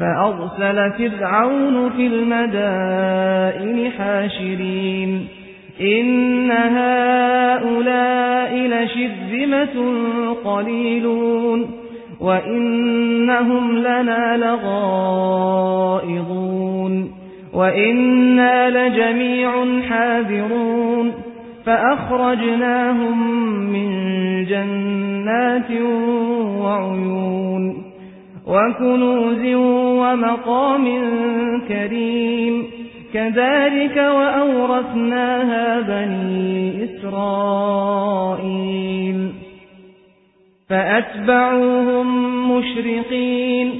فأرسل فرعون في المدائن حاشرين. إن هؤلاء لشذمة قليلون. وإنهم لنا لغائضون وإنا لجميع حاذرون. فأخرجناهم من جنات وعيون. وكنوز ومقام كريم كذلك وأورثناها بني إسرائيل فأتبعوهم مشرقين